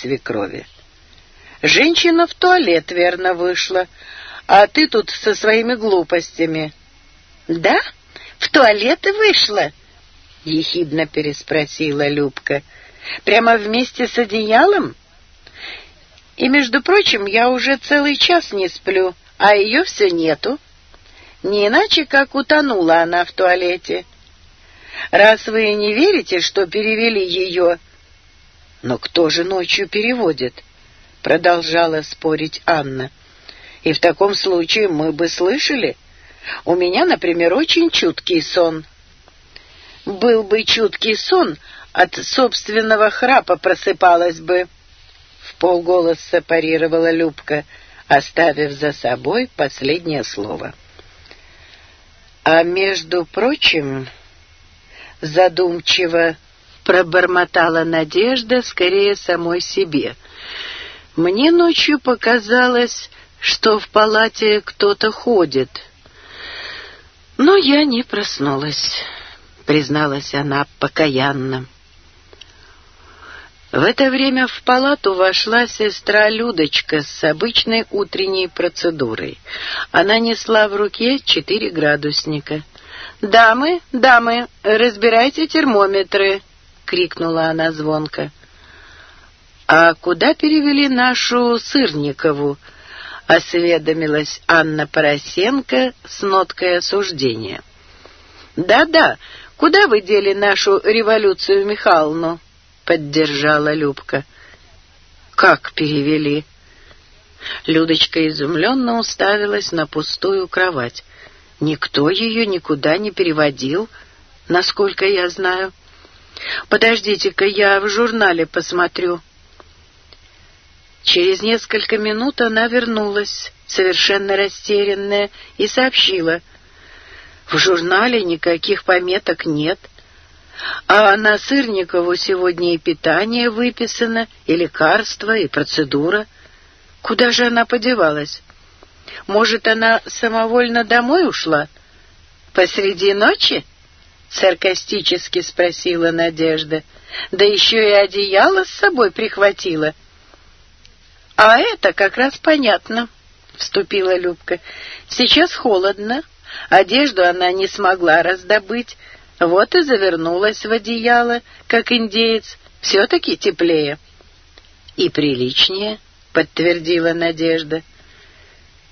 свекрови. Женщина в туалет верно вышла, а ты тут со своими глупостями. — Да? В туалет и вышла? — ехидно переспросила Любка. — Прямо вместе с одеялом? — И, между прочим, я уже целый час не сплю, а ее все нету. Не иначе, как утонула она в туалете. — Раз вы не верите, что перевели ее, «Но кто же ночью переводит?» — продолжала спорить Анна. «И в таком случае мы бы слышали. У меня, например, очень чуткий сон». «Был бы чуткий сон, от собственного храпа просыпалась бы», — в полголоса парировала Любка, оставив за собой последнее слово. «А между прочим...» пробормотала Надежда скорее самой себе. «Мне ночью показалось, что в палате кто-то ходит». «Но я не проснулась», — призналась она покаянно. В это время в палату вошла сестра Людочка с обычной утренней процедурой. Она несла в руке четыре градусника. «Дамы, дамы, разбирайте термометры», крикнула она звонко. «А куда перевели нашу Сырникову?» — осведомилась Анна Поросенко с ноткой осуждения. «Да-да, куда вы дели нашу революцию Михайловну?» — поддержала Любка. «Как перевели?» Людочка изумленно уставилась на пустую кровать. «Никто ее никуда не переводил, насколько я знаю». Подождите-ка, я в журнале посмотрю. Через несколько минут она вернулась, совершенно растерянная, и сообщила. В журнале никаких пометок нет. А на Сырникову сегодня и питание выписано, и лекарство, и процедура. Куда же она подевалась? Может, она самовольно домой ушла? Посреди ночи? Саркастически спросила Надежда. Да еще и одеяло с собой прихватила. А это как раз понятно, вступила Любка. Сейчас холодно, одежду она не смогла раздобыть, вот и завернулась в одеяло, как индеец, все-таки теплее. И приличнее, подтвердила Надежда.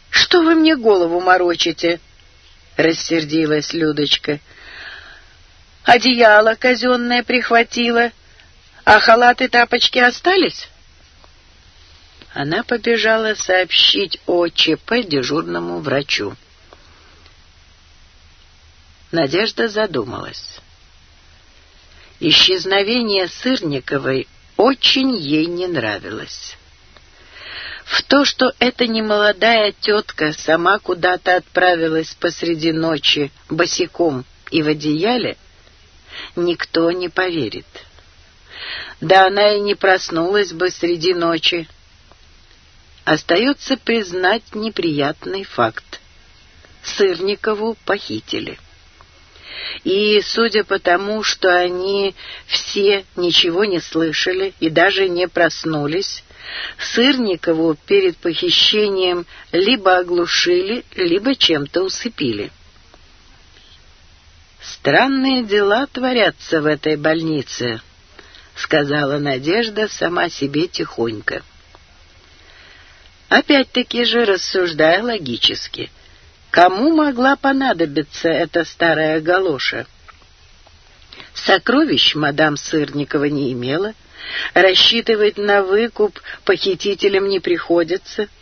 «Что вы мне голову морочите?» — рассердилась Людочка. одеяло казенное прихватила, а халат и тапочки остались?» Она побежала сообщить о ЧП дежурному врачу. Надежда задумалась. Исчезновение Сырниковой очень ей не нравилось. В то, что эта немолодая тетка сама куда-то отправилась посреди ночи босиком и в одеяле, никто не поверит. Да она и не проснулась бы среди ночи. Остается признать неприятный факт. Сырникову похитили. И, судя по тому, что они все ничего не слышали и даже не проснулись, Сырникову перед похищением либо оглушили, либо чем-то усыпили. «Странные дела творятся в этой больнице», — сказала Надежда сама себе тихонько. Опять-таки же рассуждая логически, кому могла понадобиться эта старая галоша? Сокровищ мадам Сырникова не имела, рассчитывать на выкуп похитителям не приходится —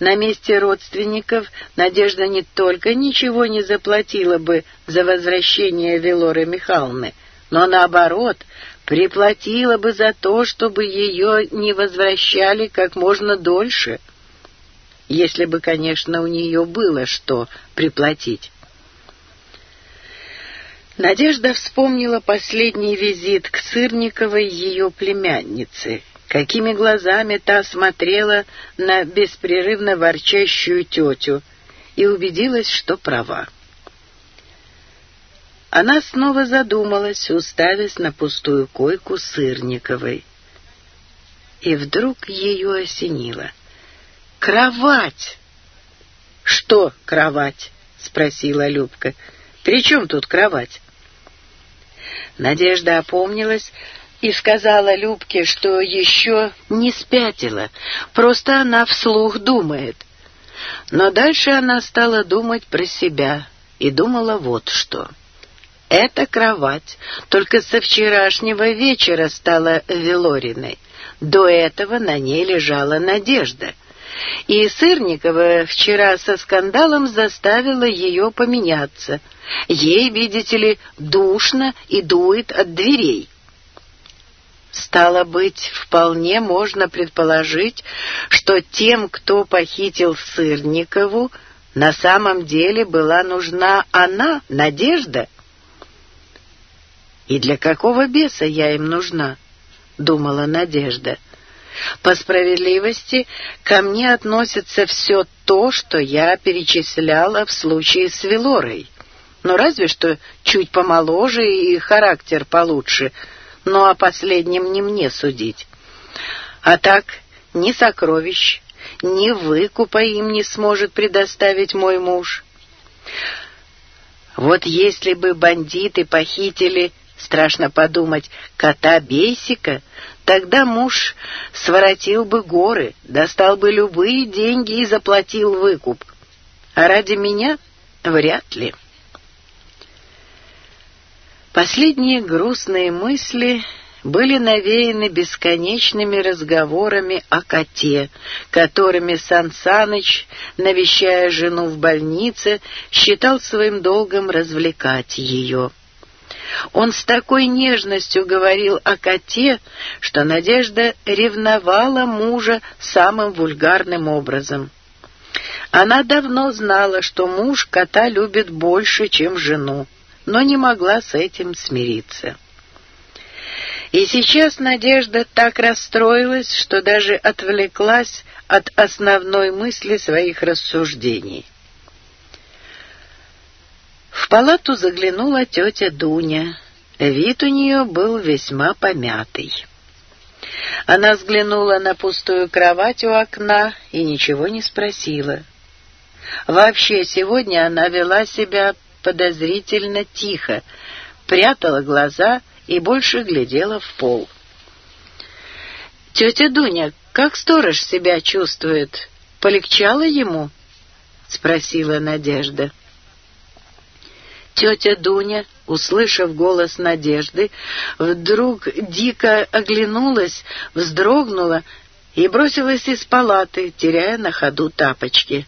На месте родственников Надежда не только ничего не заплатила бы за возвращение Велоры Михайловны, но наоборот, приплатила бы за то, чтобы ее не возвращали как можно дольше, если бы, конечно, у нее было что приплатить. Надежда вспомнила последний визит к Сырниковой ее племяннице, какими глазами та смотрела на беспрерывно ворчащую тетю и убедилась, что права. Она снова задумалась, уставясь на пустую койку Сырниковой. И вдруг ее осенило. «Кровать!» «Что кровать?» — спросила Любка. «При чем тут кровать?» Надежда опомнилась, и сказала Любке, что еще не спятила, просто она вслух думает. Но дальше она стала думать про себя и думала вот что. Эта кровать только со вчерашнего вечера стала Велориной. До этого на ней лежала Надежда. И Сырникова вчера со скандалом заставила ее поменяться. Ей, видите ли, душно и дует от дверей. Стало быть, вполне можно предположить, что тем, кто похитил Сырникову, на самом деле была нужна она, Надежда. «И для какого беса я им нужна?» — думала Надежда. «По справедливости ко мне относится все то, что я перечисляла в случае с Велорой. Но ну, разве что чуть помоложе и характер получше — но ну, о а последнем не мне судить. А так, ни сокровищ, ни выкупа им не сможет предоставить мой муж. Вот если бы бандиты похитили, страшно подумать, кота Бесика, тогда муж своротил бы горы, достал бы любые деньги и заплатил выкуп. А ради меня вряд ли. Последние грустные мысли были навеяны бесконечными разговорами о коте, которыми Сан Саныч, навещая жену в больнице, считал своим долгом развлекать ее. Он с такой нежностью говорил о коте, что Надежда ревновала мужа самым вульгарным образом. Она давно знала, что муж кота любит больше, чем жену но не могла с этим смириться. И сейчас Надежда так расстроилась, что даже отвлеклась от основной мысли своих рассуждений. В палату заглянула тетя Дуня. Вид у нее был весьма помятый. Она взглянула на пустую кровать у окна и ничего не спросила. Вообще, сегодня она вела себя подозрительно тихо, прятала глаза и больше глядела в пол. «Тетя Дуня, как сторож себя чувствует? Полегчало ему?» — спросила Надежда. Тетя Дуня, услышав голос Надежды, вдруг дико оглянулась, вздрогнула и бросилась из палаты, теряя на ходу тапочки.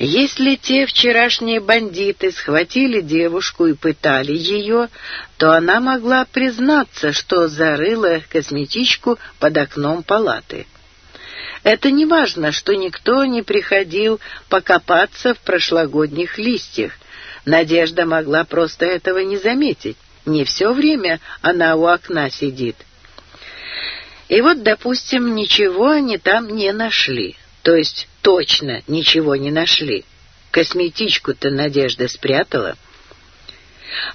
Если те вчерашние бандиты схватили девушку и пытали ее, то она могла признаться, что зарыла косметичку под окном палаты. Это не важно, что никто не приходил покопаться в прошлогодних листьях. Надежда могла просто этого не заметить. Не все время она у окна сидит. И вот, допустим, ничего они там не нашли. То есть точно ничего не нашли. Косметичку-то Надежда спрятала.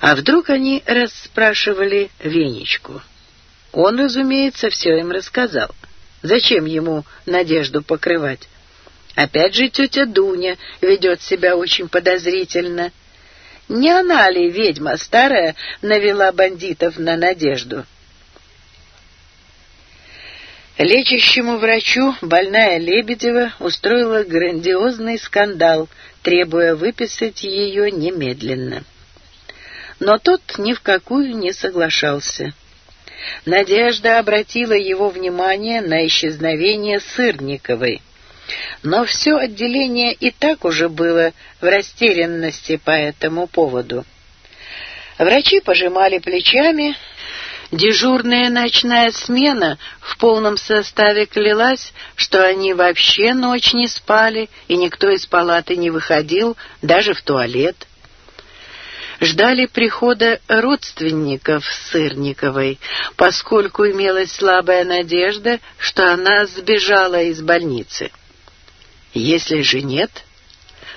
А вдруг они расспрашивали Венечку? Он, разумеется, все им рассказал. Зачем ему Надежду покрывать? Опять же тетя Дуня ведет себя очень подозрительно. Не она ли, ведьма старая, навела бандитов на Надежду?» Лечащему врачу больная Лебедева устроила грандиозный скандал, требуя выписать ее немедленно. Но тот ни в какую не соглашался. Надежда обратила его внимание на исчезновение Сырниковой. Но все отделение и так уже было в растерянности по этому поводу. Врачи пожимали плечами, Дежурная ночная смена в полном составе клялась, что они вообще ночь не спали, и никто из палаты не выходил, даже в туалет. Ждали прихода родственников Сырниковой, поскольку имелась слабая надежда, что она сбежала из больницы. Если же нет,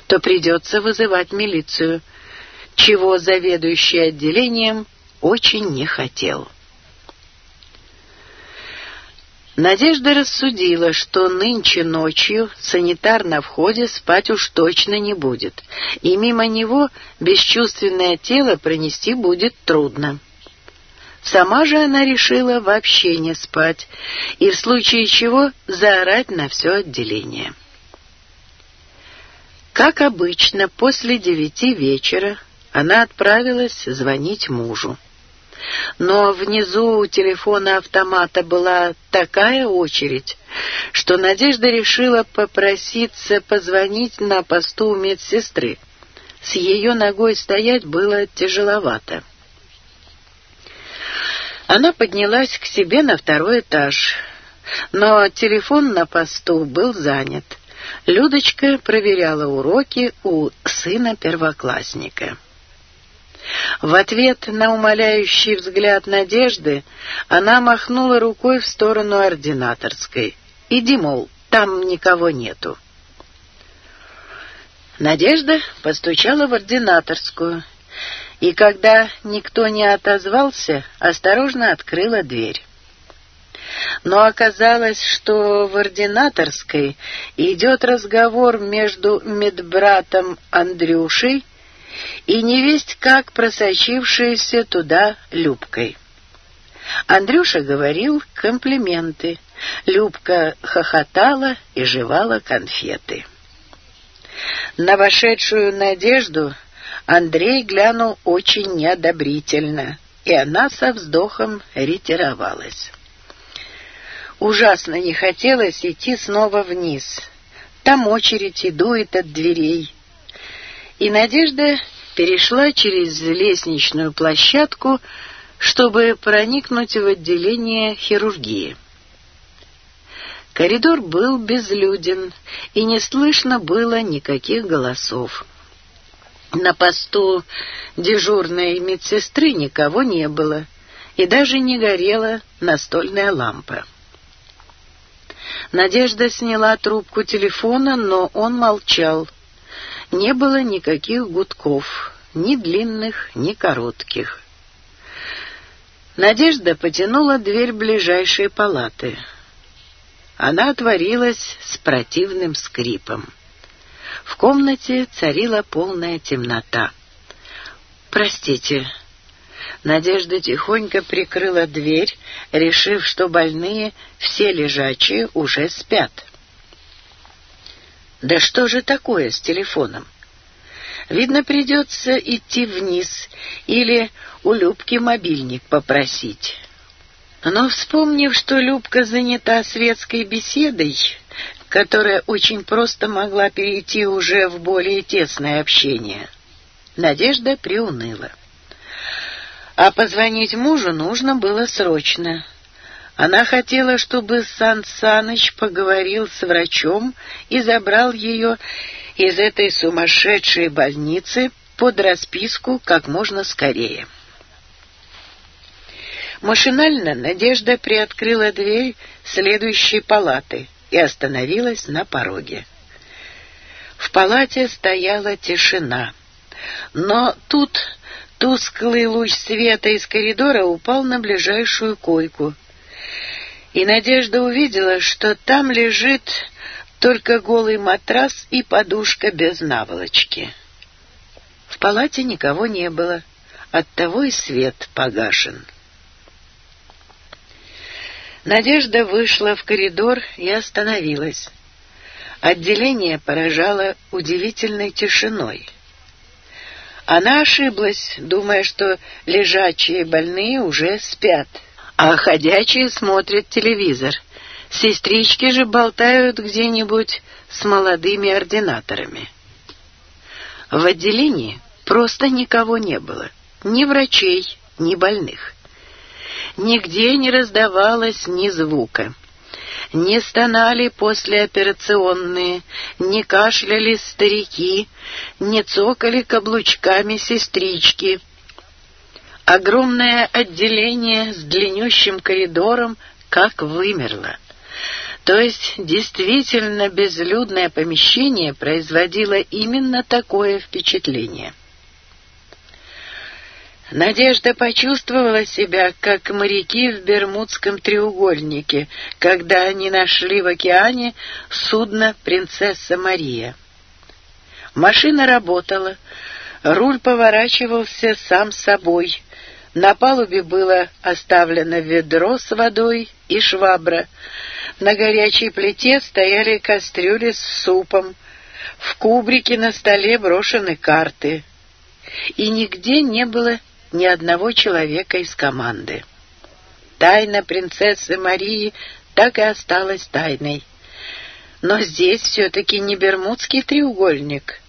то придется вызывать милицию, чего заведующий отделением очень не хотел. Надежда рассудила, что нынче ночью санитар на входе спать уж точно не будет, и мимо него бесчувственное тело пронести будет трудно. Сама же она решила вообще не спать и в случае чего заорать на все отделение. Как обычно, после девяти вечера она отправилась звонить мужу. Но внизу у телефона автомата была такая очередь, что Надежда решила попроситься позвонить на посту медсестры. С ее ногой стоять было тяжеловато. Она поднялась к себе на второй этаж, но телефон на посту был занят. Людочка проверяла уроки у сына первоклассника. В ответ на умоляющий взгляд Надежды она махнула рукой в сторону ординаторской. «Иди, мол, там никого нету». Надежда постучала в ординаторскую, и когда никто не отозвался, осторожно открыла дверь. Но оказалось, что в ординаторской идет разговор между медбратом Андрюшей и невесть как просочившаяся туда Любкой. Андрюша говорил комплименты. Любка хохотала и жевала конфеты. На вошедшую Надежду Андрей глянул очень неодобрительно, и она со вздохом ретировалась. Ужасно не хотелось идти снова вниз. Там очередь и дует от дверей, и Надежда перешла через лестничную площадку, чтобы проникнуть в отделение хирургии. Коридор был безлюден, и не слышно было никаких голосов. На посту дежурной медсестры никого не было, и даже не горела настольная лампа. Надежда сняла трубку телефона, но он молчал — не было никаких гудков, ни длинных, ни коротких. Надежда потянула дверь ближайшей палаты. Она отворилась с противным скрипом. В комнате царила полная темнота. «Простите». Надежда тихонько прикрыла дверь, решив, что больные, все лежачие, уже спят. Да что же такое с телефоном? Видно, придется идти вниз или у Любки мобильник попросить. Но, вспомнив, что Любка занята светской беседой, которая очень просто могла перейти уже в более тесное общение, Надежда приуныла. А позвонить мужу нужно было срочно — она хотела, чтобы Сан Саныч поговорил с врачом и забрал ее из этой сумасшедшей больницы под расписку как можно скорее. Машинально Надежда приоткрыла дверь следующей палаты и остановилась на пороге. В палате стояла тишина, но тут тусклый луч света из коридора упал на ближайшую койку — И Надежда увидела, что там лежит только голый матрас и подушка без наволочки. В палате никого не было, оттого и свет погашен. Надежда вышла в коридор и остановилась. Отделение поражало удивительной тишиной. Она ошиблась, думая, что лежачие больные уже спят — а ходячие смотрят телевизор. Сестрички же болтают где-нибудь с молодыми ординаторами. В отделении просто никого не было, ни врачей, ни больных. Нигде не раздавалось ни звука. Не стонали послеоперационные, не кашляли старики, не цокали каблучками сестрички — огромное отделение с длиннющим коридором как вымерло. То есть действительно безлюдное помещение производило именно такое впечатление. Надежда почувствовала себя, как моряки в Бермудском треугольнике, когда они нашли в океане судно «Принцесса Мария». Машина работала, Руль поворачивался сам собой. На палубе было оставлено ведро с водой и швабра. На горячей плите стояли кастрюли с супом. В кубрике на столе брошены карты. И нигде не было ни одного человека из команды. Тайна принцессы Марии так и осталась тайной. Но здесь все-таки не Бермудский треугольник —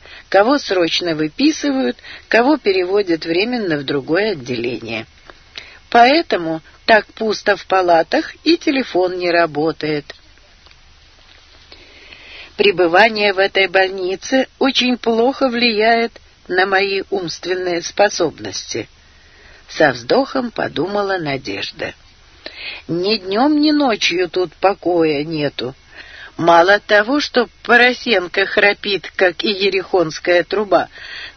кого срочно выписывают, кого переводят временно в другое отделение. Поэтому так пусто в палатах и телефон не работает. Пребывание в этой больнице очень плохо влияет на мои умственные способности. Со вздохом подумала Надежда. Ни днем, ни ночью тут покоя нету. Мало того, что Поросенко храпит, как и ерехонская труба,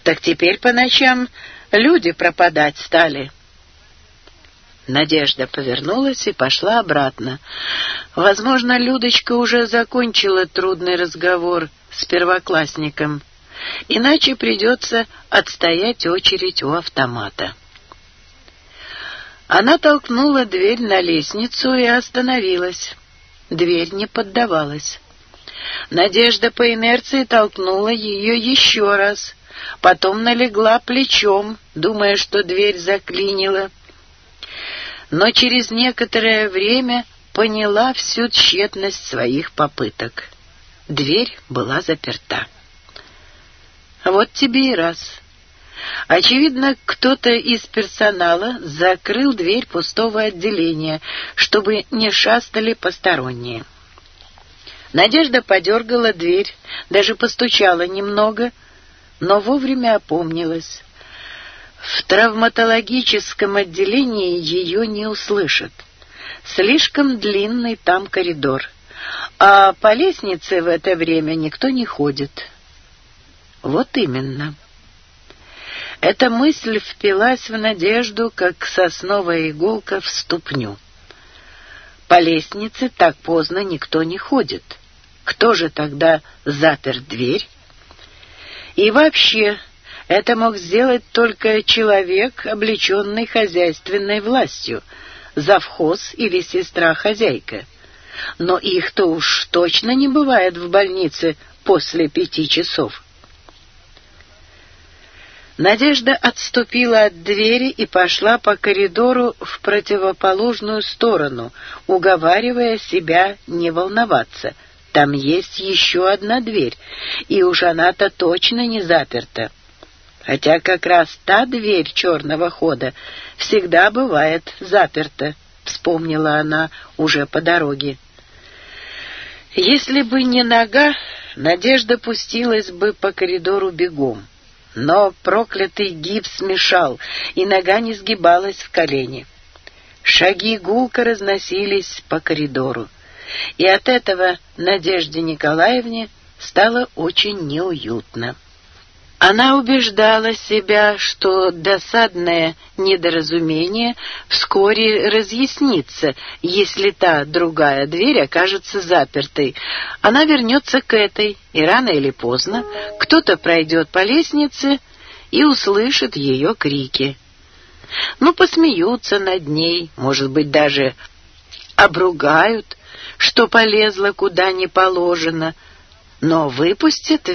так теперь по ночам люди пропадать стали. Надежда повернулась и пошла обратно. Возможно, Людочка уже закончила трудный разговор с первоклассником, иначе придется отстоять очередь у автомата. Она толкнула дверь на лестницу и остановилась. Дверь не поддавалась. Надежда по инерции толкнула ее еще раз, потом налегла плечом, думая, что дверь заклинила. Но через некоторое время поняла всю тщетность своих попыток. Дверь была заперта. Вот тебе и раз. Очевидно, кто-то из персонала закрыл дверь пустого отделения, чтобы не шастали посторонние. Надежда подергала дверь, даже постучала немного, но вовремя опомнилась. В травматологическом отделении ее не услышат. Слишком длинный там коридор, а по лестнице в это время никто не ходит. Вот именно. Эта мысль впилась в надежду, как сосновая иголка в ступню. По лестнице так поздно никто не ходит. Кто же тогда запер дверь? И вообще, это мог сделать только человек, облеченный хозяйственной властью, завхоз или сестра-хозяйка. Но их-то уж точно не бывает в больнице после пяти часов. Надежда отступила от двери и пошла по коридору в противоположную сторону, уговаривая себя не волноваться. Там есть еще одна дверь, и уж она-то точно не заперта. Хотя как раз та дверь черного хода всегда бывает заперта, вспомнила она уже по дороге. Если бы не нога, Надежда пустилась бы по коридору бегом. Но проклятый гипс мешал, и нога не сгибалась в колени. Шаги гулко разносились по коридору, и от этого Надежде Николаевне стало очень неуютно. Она убеждала себя, что досадное недоразумение вскоре разъяснится, если та другая дверь окажется запертой. Она вернется к этой, и рано или поздно кто-то пройдет по лестнице и услышит ее крики. Ну, посмеются над ней, может быть, даже обругают, что полезла куда не положено, но выпустят ведь.